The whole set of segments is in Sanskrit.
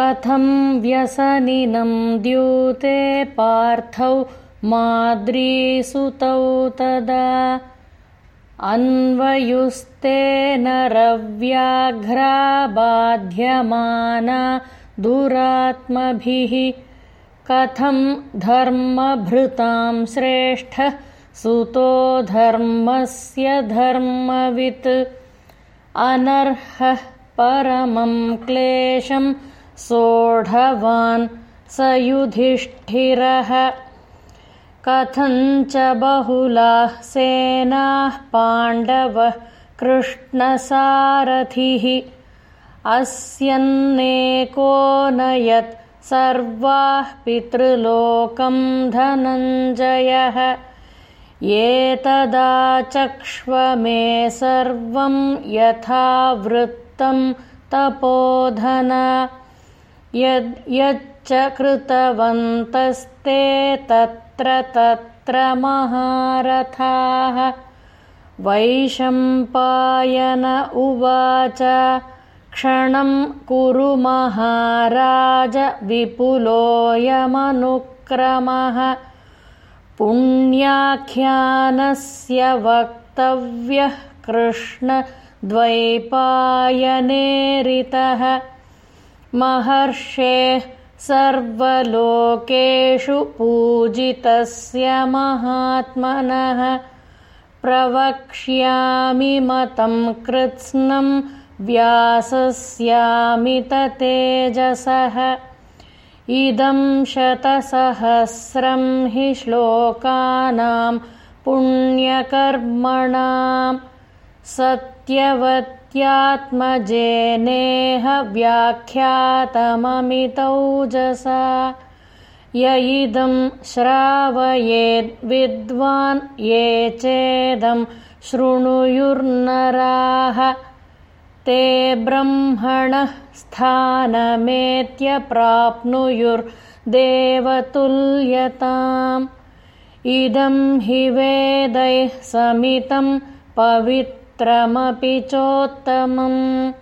कथं व्यसनिनं द्यूते पार्थौ माद्रीसुतौ तदा। अन्वयुस्तेन रव्याघ्रा बाध्यमाना दुरात्मभिः। कथं धर्मभृतां श्रेष्ठः सुतो धर्मस्य धर्मवित्। अनर्हः परमं क्लेशं सोढवान् स युधिष्ठिरः कथञ्च बहुलाः सेनाः पाण्डवः कृष्णसारथिः। अस्यन्नेको नयत् सर्वाः पितृलोकं धनञ्जयः। एतदाचक्ष्व मे सर्वं यथावृत्तं तपोधन यच्च कृतवन्तस्ते तत्र तत्र महारथाः। वैशम्पायन उवाच क्षणं कुरु महाराज विपुलोऽयमनुक्रमः पुण्याख्यानस्य वक्तव्यः कृष्णद्वैपायनेरितः महर्षेः सर्वलोकेषु पूजितस्य महात्मनः। प्रवक्ष्यामि मतं कृत्स्नं व्यासस्यामिततेजसः इदं शतसहस्रं हि श्लोकानां पुण्यकर्मणां सत्यवत्यात्मजेनेह व्याख्यातममितौजसा इदं श्रावयेद्विद्वान् ये चेदं शृणुयुर्नराः। ते ब्रह्मणः स्थानमेत्यप्राप्नुयुर्देवतुल्यताम् इदं हि वेदैः समितं पवित्रमपि चोत्तमम्।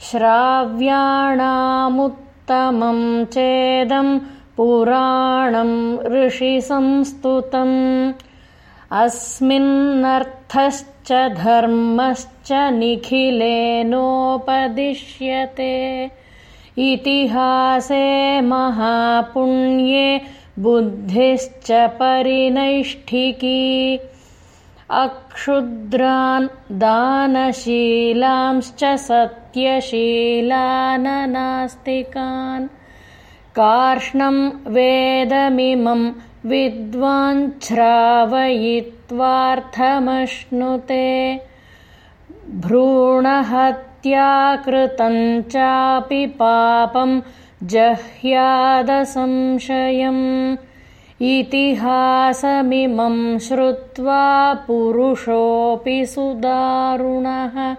श्राव्याणामुत्तमं चेदं पुराणं ऋषिसंस्तुतम्। अस्मिन्नर्थश्च धर्मश्च निखिलेनोपदिश्यते। इतिहासे महापुण्ये बुद्धिश्च परिनैष्ठिकी अक्षुद्रान् दानशीलांश्च सत्यशीलाननास्तिकान्। कार्ष्णं वेदमिमं विद्वाञ्छ्रावयित्वार्थमश्नुते चापि पापं जह्यादसंशयम् इतिहासमिमं श्रुत्वा पुरुषोऽपि सुदारुणः।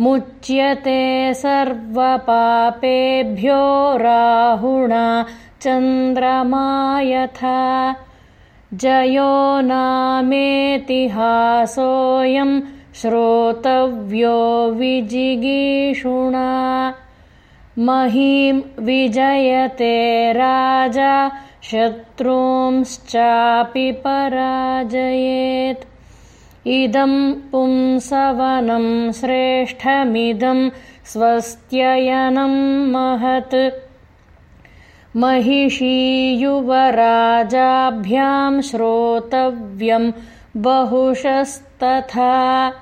मुच्यते सर्वपापेभ्यो राहुणा चन्द्रमा यथा जयो नामेतिहासोऽयं श्रोतव्यो विजिगीषुणा। महीं विजयते राजा शत्रूंश्चापि पराजयेत्। इदं पुंसवनं श्रेष्ठमिदं स्वस्त्ययनं महत्। महिषीयुवराजाभ्यां श्रोतव्यं बहुशस्तथा।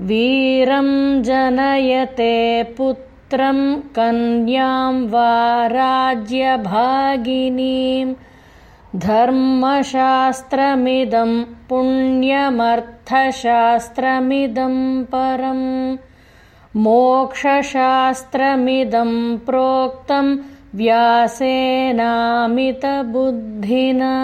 वीरं जनयते पुत्रं कन्यां वा राज्यभागिनीं धर्मशास्त्रमिदं पुण्यमर्थशास्त्रमिदं परम् मोक्षशास्त्रमिदं प्रोक्तं व्यासेनामितबुद्धिना